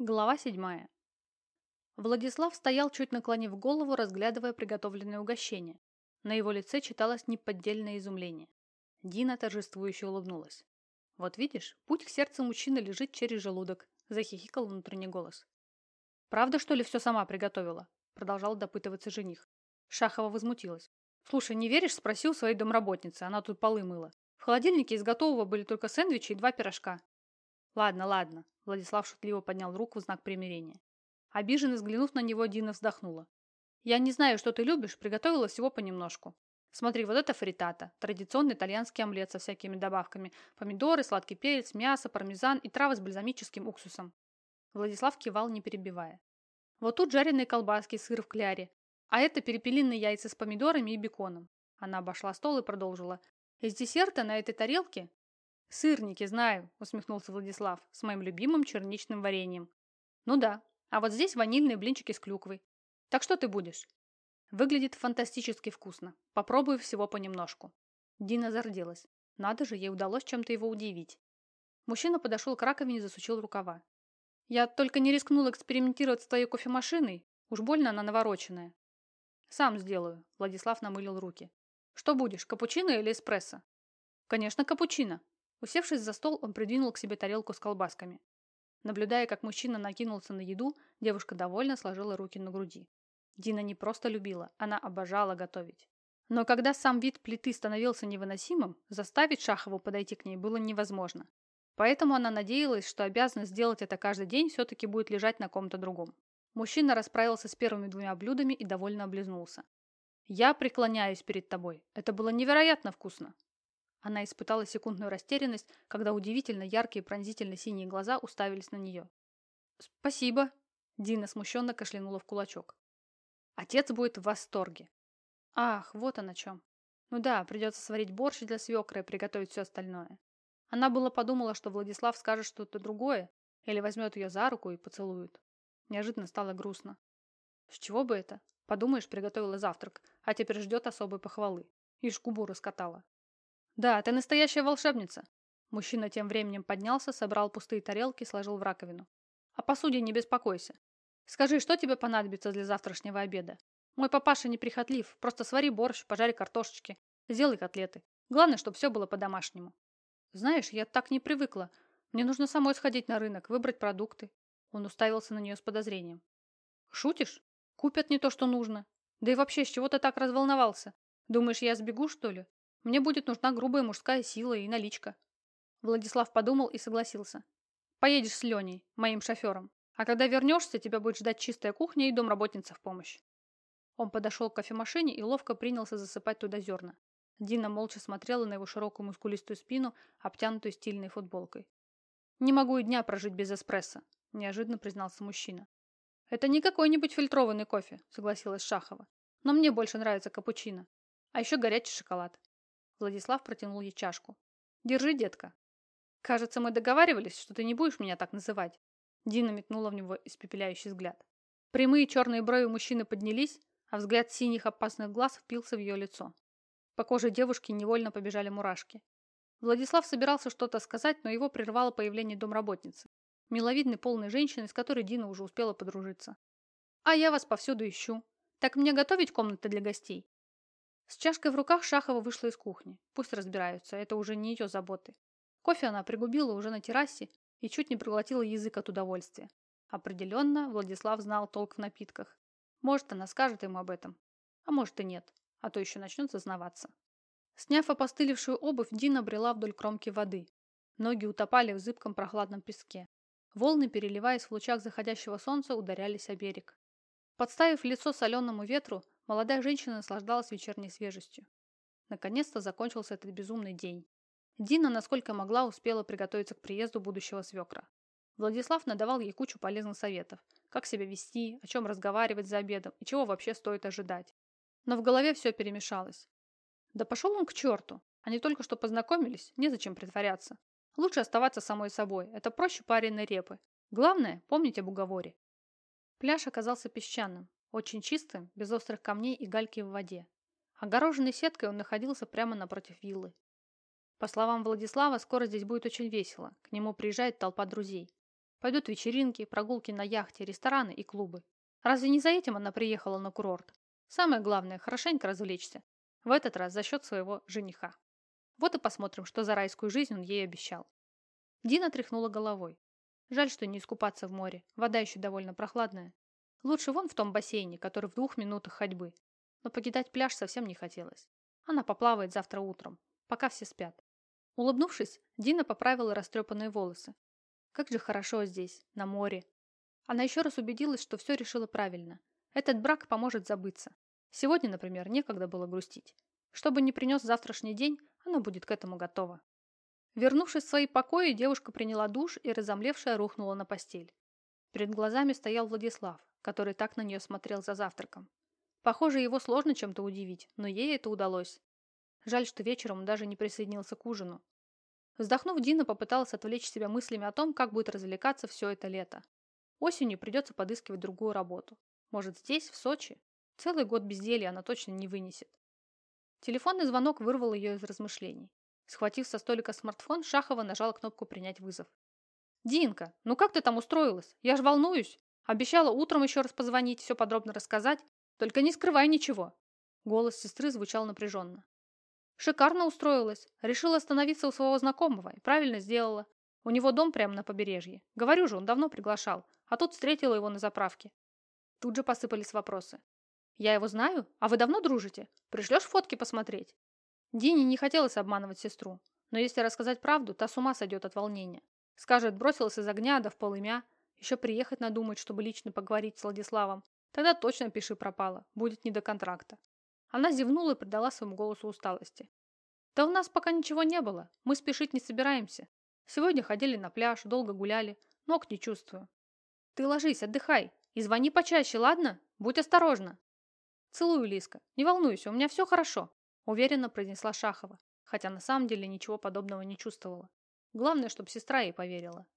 Глава седьмая. Владислав стоял, чуть наклонив голову, разглядывая приготовленное угощение. На его лице читалось неподдельное изумление. Дина торжествующе улыбнулась. «Вот видишь, путь к сердцу мужчины лежит через желудок», – захихикал внутренний голос. «Правда, что ли, все сама приготовила?» – продолжал допытываться жених. Шахова возмутилась. «Слушай, не веришь?» – спросил своей домработницы. Она тут полы мыла. В холодильнике из готового были только сэндвичи и два пирожка. «Ладно, ладно», – Владислав шутливо поднял руку в знак примирения. Обиженно взглянув на него, Дина вздохнула. «Я не знаю, что ты любишь, приготовила всего понемножку. Смотри, вот это фритата, традиционный итальянский омлет со всякими добавками. Помидоры, сладкий перец, мясо, пармезан и травы с бальзамическим уксусом». Владислав кивал, не перебивая. «Вот тут жареные колбаски, сыр в кляре. А это перепелиные яйца с помидорами и беконом». Она обошла стол и продолжила. «Из десерта на этой тарелке «Сырники, знаю», — усмехнулся Владислав, с моим любимым черничным вареньем. «Ну да, а вот здесь ванильные блинчики с клюквой. Так что ты будешь?» Выглядит фантастически вкусно. Попробую всего понемножку. Дина зарделась. Надо же, ей удалось чем-то его удивить. Мужчина подошел к раковине и засучил рукава. «Я только не рискнул экспериментировать с твоей кофемашиной. Уж больно она навороченная». «Сам сделаю», — Владислав намылил руки. «Что будешь, капучино или эспрессо?» «Конечно, капучино», Усевшись за стол, он придвинул к себе тарелку с колбасками. Наблюдая, как мужчина накинулся на еду, девушка довольно сложила руки на груди. Дина не просто любила, она обожала готовить. Но когда сам вид плиты становился невыносимым, заставить Шахову подойти к ней было невозможно. Поэтому она надеялась, что обязанность сделать это каждый день все-таки будет лежать на ком-то другом. Мужчина расправился с первыми двумя блюдами и довольно облизнулся. «Я преклоняюсь перед тобой. Это было невероятно вкусно!» Она испытала секундную растерянность, когда удивительно яркие пронзительно-синие глаза уставились на нее. «Спасибо», – Дина смущенно кашлянула в кулачок. «Отец будет в восторге». «Ах, вот он о чем. Ну да, придется сварить борщ для свекры и приготовить все остальное». Она было подумала, что Владислав скажет что-то другое, или возьмет ее за руку и поцелует. Неожиданно стало грустно. С чего бы это? Подумаешь, приготовила завтрак, а теперь ждет особой похвалы. И губу раскатала. «Да, ты настоящая волшебница!» Мужчина тем временем поднялся, собрал пустые тарелки, сложил в раковину. «О посуде не беспокойся. Скажи, что тебе понадобится для завтрашнего обеда? Мой папаша неприхотлив, просто свари борщ, пожари картошечки, сделай котлеты. Главное, чтобы все было по-домашнему». «Знаешь, я так не привыкла. Мне нужно самой сходить на рынок, выбрать продукты». Он уставился на нее с подозрением. «Шутишь? Купят не то, что нужно. Да и вообще, с чего ты так разволновался? Думаешь, я сбегу, что ли? Мне будет нужна грубая мужская сила и наличка. Владислав подумал и согласился. Поедешь с Леней, моим шофером. А когда вернешься, тебя будет ждать чистая кухня и домработница в помощь. Он подошел к кофемашине и ловко принялся засыпать туда зерна. Дина молча смотрела на его широкую мускулистую спину, обтянутую стильной футболкой. «Не могу и дня прожить без эспрессо», – неожиданно признался мужчина. «Это не какой-нибудь фильтрованный кофе», – согласилась Шахова. «Но мне больше нравится капучино. А еще горячий шоколад. Владислав протянул ей чашку. «Держи, детка». «Кажется, мы договаривались, что ты не будешь меня так называть». Дина метнула в него испепеляющий взгляд. Прямые черные брови мужчины поднялись, а взгляд синих опасных глаз впился в ее лицо. По коже девушки невольно побежали мурашки. Владислав собирался что-то сказать, но его прервало появление домработницы. Миловидной полной женщины, с которой Дина уже успела подружиться. «А я вас повсюду ищу. Так мне готовить комнаты для гостей?» С чашкой в руках Шахова вышла из кухни. Пусть разбираются, это уже не ее заботы. Кофе она пригубила уже на террасе и чуть не проглотила язык от удовольствия. Определенно, Владислав знал толк в напитках. Может, она скажет ему об этом. А может и нет, а то еще начнет зазнаваться. Сняв опостылевшую обувь, Дина брела вдоль кромки воды. Ноги утопали в зыбком прохладном песке. Волны, переливаясь в лучах заходящего солнца, ударялись о берег. Подставив лицо соленому ветру, Молодая женщина наслаждалась вечерней свежестью. Наконец-то закончился этот безумный день. Дина, насколько могла, успела приготовиться к приезду будущего свекра. Владислав надавал ей кучу полезных советов. Как себя вести, о чем разговаривать за обедом и чего вообще стоит ожидать. Но в голове все перемешалось. Да пошел он к черту. Они только что познакомились, незачем притворяться. Лучше оставаться самой собой, это проще пареной репы. Главное, помнить об уговоре. Пляж оказался песчаным. Очень чистым, без острых камней и гальки в воде. Огороженный сеткой он находился прямо напротив виллы. По словам Владислава, скоро здесь будет очень весело. К нему приезжает толпа друзей. Пойдут вечеринки, прогулки на яхте, рестораны и клубы. Разве не за этим она приехала на курорт? Самое главное – хорошенько развлечься. В этот раз за счет своего жениха. Вот и посмотрим, что за райскую жизнь он ей обещал. Дина тряхнула головой. Жаль, что не искупаться в море. Вода еще довольно прохладная. Лучше вон в том бассейне, который в двух минутах ходьбы. Но покидать пляж совсем не хотелось. Она поплавает завтра утром, пока все спят. Улыбнувшись, Дина поправила растрепанные волосы. Как же хорошо здесь, на море. Она еще раз убедилась, что все решила правильно. Этот брак поможет забыться. Сегодня, например, некогда было грустить. Что бы ни принес завтрашний день, она будет к этому готова. Вернувшись в свои покои, девушка приняла душ и, разомлевшая, рухнула на постель. Перед глазами стоял Владислав, который так на нее смотрел за завтраком. Похоже, его сложно чем-то удивить, но ей это удалось. Жаль, что вечером он даже не присоединился к ужину. Вздохнув, Дина попыталась отвлечь себя мыслями о том, как будет развлекаться все это лето. Осенью придется подыскивать другую работу. Может, здесь, в Сочи? Целый год безделья она точно не вынесет. Телефонный звонок вырвал ее из размышлений. Схватив со столика смартфон, Шахова нажала кнопку «Принять вызов». «Динка, ну как ты там устроилась? Я ж волнуюсь. Обещала утром еще раз позвонить, все подробно рассказать. Только не скрывай ничего». Голос сестры звучал напряженно. «Шикарно устроилась. Решила остановиться у своего знакомого и правильно сделала. У него дом прямо на побережье. Говорю же, он давно приглашал. А тут встретила его на заправке». Тут же посыпались вопросы. «Я его знаю? А вы давно дружите? Пришлешь фотки посмотреть?» Дине не хотелось обманывать сестру. Но если рассказать правду, та с ума сойдет от волнения. Скажет, бросилась из огня, да в полымя. Еще приехать надумать, чтобы лично поговорить с Владиславом. Тогда точно пиши пропало. Будет не до контракта. Она зевнула и придала своему голосу усталости. Да у нас пока ничего не было. Мы спешить не собираемся. Сегодня ходили на пляж, долго гуляли. Ног не чувствую. Ты ложись, отдыхай. И звони почаще, ладно? Будь осторожна. «Целую, Лиска. Не волнуйся, у меня все хорошо», – уверенно произнесла Шахова, хотя на самом деле ничего подобного не чувствовала. Главное, чтобы сестра ей поверила.